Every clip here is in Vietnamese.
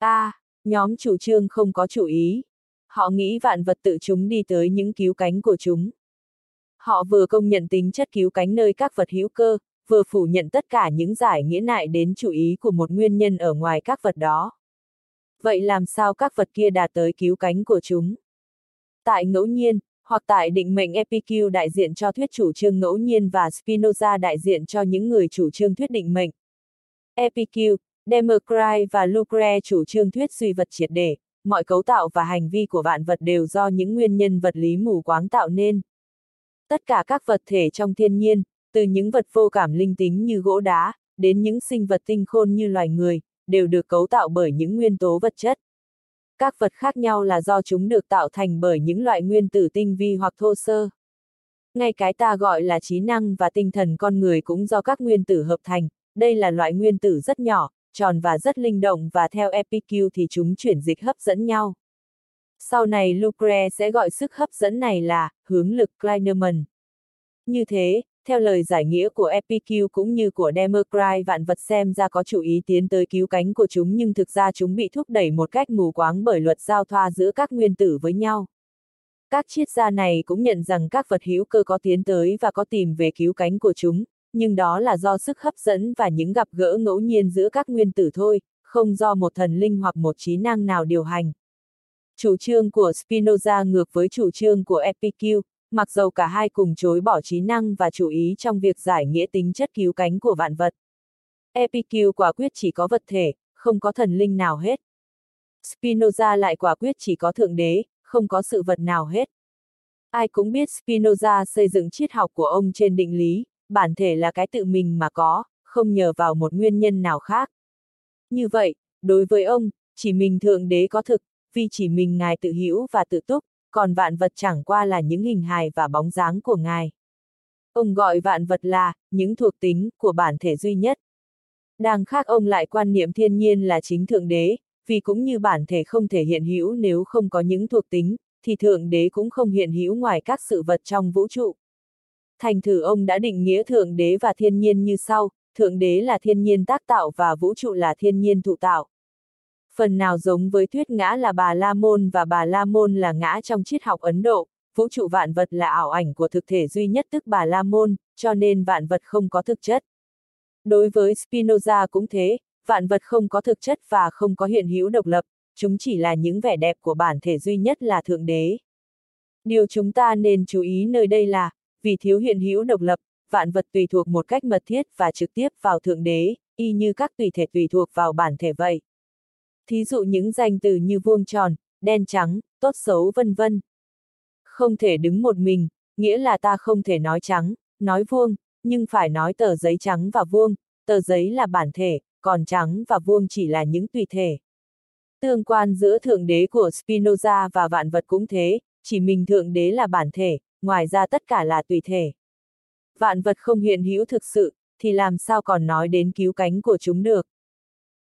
A, à, nhóm chủ trương không có chủ ý. Họ nghĩ vạn vật tự chúng đi tới những cứu cánh của chúng. Họ vừa công nhận tính chất cứu cánh nơi các vật hữu cơ, vừa phủ nhận tất cả những giải nghĩa nại đến chủ ý của một nguyên nhân ở ngoài các vật đó. Vậy làm sao các vật kia đạt tới cứu cánh của chúng? Tại ngẫu nhiên, hoặc tại định mệnh Epicure đại diện cho thuyết chủ trương ngẫu nhiên và Spinoza đại diện cho những người chủ trương thuyết định mệnh. Epicure, Democritus và Lucre chủ trương thuyết suy vật triệt để, mọi cấu tạo và hành vi của vạn vật đều do những nguyên nhân vật lý mù quáng tạo nên. Tất cả các vật thể trong thiên nhiên, từ những vật vô cảm linh tính như gỗ đá, đến những sinh vật tinh khôn như loài người, đều được cấu tạo bởi những nguyên tố vật chất. Các vật khác nhau là do chúng được tạo thành bởi những loại nguyên tử tinh vi hoặc thô sơ. Ngay cái ta gọi là trí năng và tinh thần con người cũng do các nguyên tử hợp thành, đây là loại nguyên tử rất nhỏ, tròn và rất linh động và theo Epicure thì chúng chuyển dịch hấp dẫn nhau. Sau này Lucre sẽ gọi sức hấp dẫn này là hướng lực Kleinerman. Như thế, theo lời giải nghĩa của Epicure cũng như của Democritus vạn vật xem ra có chủ ý tiến tới cứu cánh của chúng nhưng thực ra chúng bị thúc đẩy một cách mù quáng bởi luật giao thoa giữa các nguyên tử với nhau. Các triết gia này cũng nhận rằng các vật hữu cơ có tiến tới và có tìm về cứu cánh của chúng, nhưng đó là do sức hấp dẫn và những gặp gỡ ngẫu nhiên giữa các nguyên tử thôi, không do một thần linh hoặc một trí năng nào điều hành. Chủ trương của Spinoza ngược với chủ trương của Epicure, mặc dầu cả hai cùng chối bỏ trí năng và chủ ý trong việc giải nghĩa tính chất cứu cánh của vạn vật. Epicure quả quyết chỉ có vật thể, không có thần linh nào hết. Spinoza lại quả quyết chỉ có thượng đế, không có sự vật nào hết. Ai cũng biết Spinoza xây dựng triết học của ông trên định lý, bản thể là cái tự mình mà có, không nhờ vào một nguyên nhân nào khác. Như vậy, đối với ông, chỉ mình thượng đế có thực, vì chỉ mình ngài tự hữu và tự túc, còn vạn vật chẳng qua là những hình hài và bóng dáng của ngài. Ông gọi vạn vật là, những thuộc tính, của bản thể duy nhất. Đang khác ông lại quan niệm thiên nhiên là chính thượng đế, vì cũng như bản thể không thể hiện hữu nếu không có những thuộc tính, thì thượng đế cũng không hiện hữu ngoài các sự vật trong vũ trụ. Thành thử ông đã định nghĩa thượng đế và thiên nhiên như sau, thượng đế là thiên nhiên tác tạo và vũ trụ là thiên nhiên thụ tạo. Phần nào giống với thuyết ngã là bà La Môn và bà La Môn là ngã trong triết học Ấn Độ, vũ trụ vạn vật là ảo ảnh của thực thể duy nhất tức bà La Môn, cho nên vạn vật không có thực chất. Đối với Spinoza cũng thế, vạn vật không có thực chất và không có hiện hữu độc lập, chúng chỉ là những vẻ đẹp của bản thể duy nhất là Thượng Đế. Điều chúng ta nên chú ý nơi đây là, vì thiếu hiện hữu độc lập, vạn vật tùy thuộc một cách mật thiết và trực tiếp vào Thượng Đế, y như các tùy thể tùy thuộc vào bản thể vậy. Thí dụ những danh từ như vuông tròn, đen trắng, tốt xấu vân vân. Không thể đứng một mình, nghĩa là ta không thể nói trắng, nói vuông, nhưng phải nói tờ giấy trắng và vuông, tờ giấy là bản thể, còn trắng và vuông chỉ là những tùy thể. Tương quan giữa Thượng Đế của Spinoza và vạn vật cũng thế, chỉ mình Thượng Đế là bản thể, ngoài ra tất cả là tùy thể. Vạn vật không hiện hữu thực sự, thì làm sao còn nói đến cứu cánh của chúng được.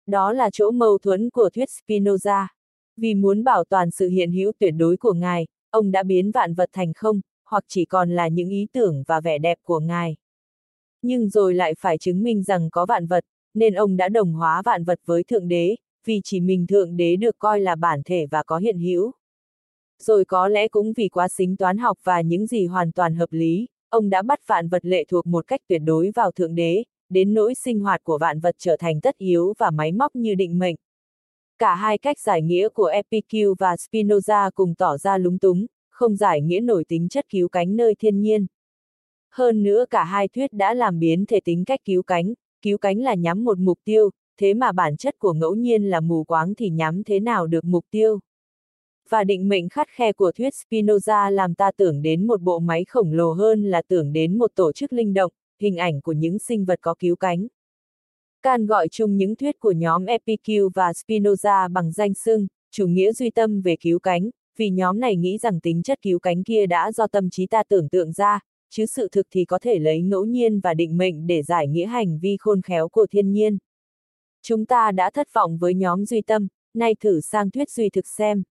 Đó là chỗ mâu thuẫn của thuyết Spinoza. Vì muốn bảo toàn sự hiện hữu tuyệt đối của Ngài, ông đã biến vạn vật thành không, hoặc chỉ còn là những ý tưởng và vẻ đẹp của Ngài. Nhưng rồi lại phải chứng minh rằng có vạn vật, nên ông đã đồng hóa vạn vật với Thượng Đế, vì chỉ mình Thượng Đế được coi là bản thể và có hiện hữu. Rồi có lẽ cũng vì quá xính toán học và những gì hoàn toàn hợp lý, ông đã bắt vạn vật lệ thuộc một cách tuyệt đối vào Thượng Đế, đến nỗi sinh hoạt của vạn vật trở thành tất yếu và máy móc như định mệnh. Cả hai cách giải nghĩa của Epicure và Spinoza cùng tỏ ra lúng túng, không giải nghĩa nổi tính chất cứu cánh nơi thiên nhiên. Hơn nữa cả hai thuyết đã làm biến thể tính cách cứu cánh, cứu cánh là nhắm một mục tiêu, thế mà bản chất của ngẫu nhiên là mù quáng thì nhắm thế nào được mục tiêu. Và định mệnh khắt khe của thuyết Spinoza làm ta tưởng đến một bộ máy khổng lồ hơn là tưởng đến một tổ chức linh động, hình ảnh của những sinh vật có cứu cánh. Can gọi chung những thuyết của nhóm Epicure và Spinoza bằng danh xưng, chủ nghĩa duy tâm về cứu cánh, vì nhóm này nghĩ rằng tính chất cứu cánh kia đã do tâm trí ta tưởng tượng ra, chứ sự thực thì có thể lấy ngẫu nhiên và định mệnh để giải nghĩa hành vi khôn khéo của thiên nhiên. Chúng ta đã thất vọng với nhóm duy tâm, nay thử sang thuyết duy thực xem.